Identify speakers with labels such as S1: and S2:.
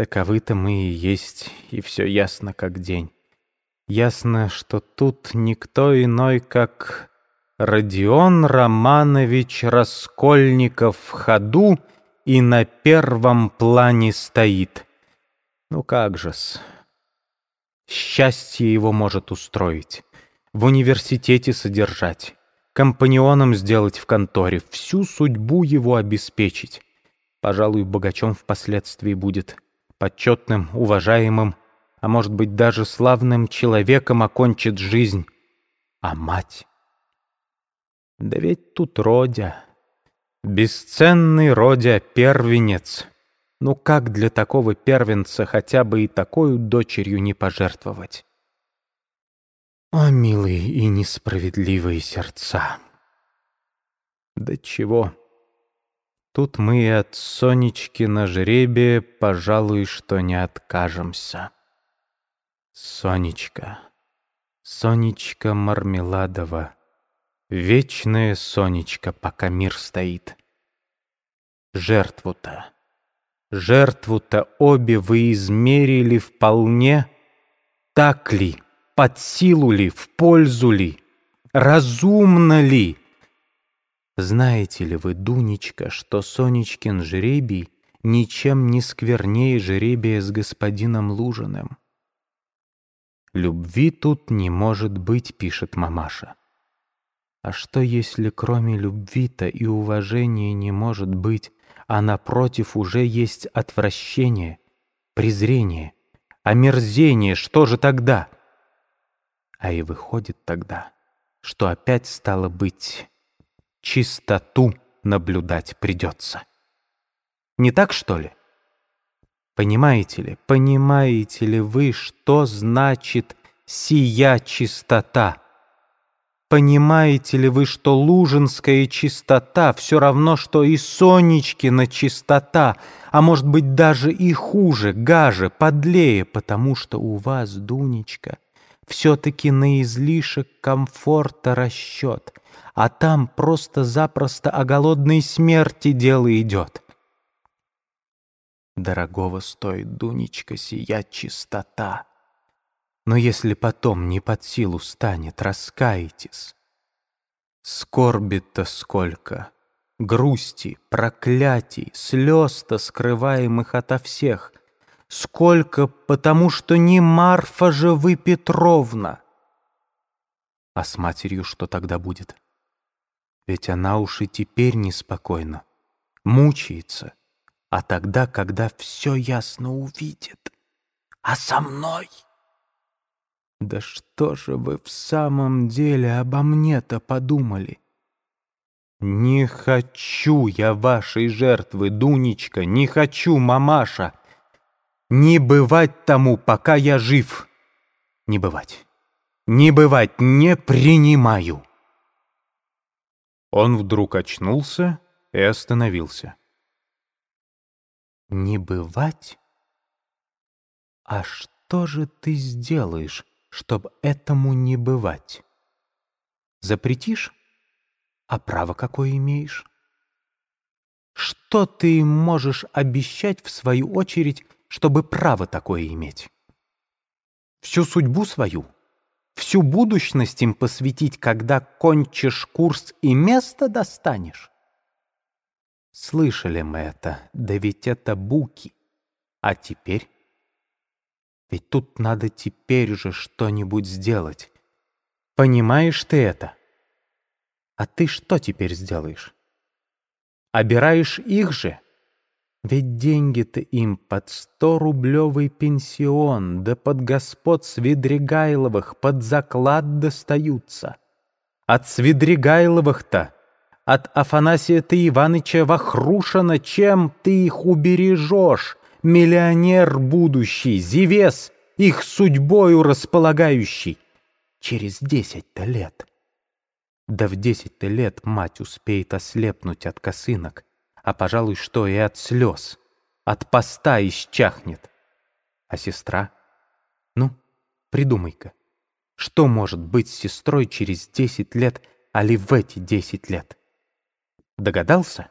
S1: Таковы-то мы и есть, и все ясно как день. Ясно, что тут никто иной, как Родион Романович Раскольников в ходу и на первом плане стоит. Ну как же-с. Счастье его может устроить, в университете содержать, компаньоном сделать в конторе, всю судьбу его обеспечить. Пожалуй, богачом впоследствии будет, почетным, уважаемым, а может быть даже славным человеком окончит жизнь. А мать? Да ведь тут Родя. Бесценный Родя первенец. Ну как для такого первенца хотя бы и такой дочерью не пожертвовать? О, милые и несправедливые сердца! Да чего? Тут мы и от Сонечки на жребие, пожалуй, что не откажемся. Сонечка, Сонечка Мармеладова, Вечная Сонечка, пока мир стоит. Жертву-то, жертву-то обе вы измерили вполне, так ли, под силу ли, в пользу ли, разумно ли? Знаете ли вы, Дунечка, что Сонечкин жребий ничем не сквернее жребия с господином Лужиным? «Любви тут не может быть», — пишет мамаша. А что, если кроме любви-то и уважения не может быть, а напротив уже есть отвращение, презрение, омерзение, что же тогда? А и выходит тогда, что опять стало быть, чистоту наблюдать придется. Не так, что ли? Понимаете ли, понимаете ли вы, что значит «сия чистота»? Понимаете ли вы, что лужинская чистота все равно, что и Сонечкина чистота, а может быть даже и хуже, гаже, подлее, потому что у вас, Дунечка, все-таки на излишек комфорта расчет, а там просто-запросто о голодной смерти дело идет. Дорогого стоит, Дунечка, сия чистота. Но если потом не под силу станет, раскаетесь. Скорби-то сколько, грусти, проклятий, слез-то скрываемых ото всех. Сколько, потому что не Марфа же вы, Петровна. А с матерью что тогда будет? Ведь она уж и теперь неспокойна, мучается, а тогда, когда все ясно увидит. А со мной? Да что же вы в самом деле обо мне-то подумали? Не хочу я вашей жертвы, Дунечка, не хочу, мамаша. Не бывать тому, пока я жив. Не бывать. Не бывать, не принимаю. Он вдруг очнулся и остановился. Не бывать? А что же ты сделаешь, чтобы этому не бывать? Запретишь? А право какое имеешь? Что ты можешь обещать, в свою очередь, чтобы право такое иметь? Всю судьбу свою? Всю будущность им посвятить, когда кончишь курс и место достанешь? Слышали мы это, да ведь это буки. А теперь? Ведь тут надо теперь же что-нибудь сделать. Понимаешь ты это? А ты что теперь сделаешь? Обираешь их же? Ведь деньги-то им под сто рублевый пенсион, да под господ Свидригайловых под заклад достаются. От Свидригайловых-то от Афанасия-то Иваныча Вахрушина, чем ты их убережешь, миллионер будущий, Зевес, их судьбою располагающий? Через десять-то лет. Да в десять-то лет мать успеет ослепнуть от косынок, а, пожалуй, что и от слез, от поста исчахнет. А сестра? Ну, придумай-ка, что может быть с сестрой через десять лет, али в эти десять лет? Догадался?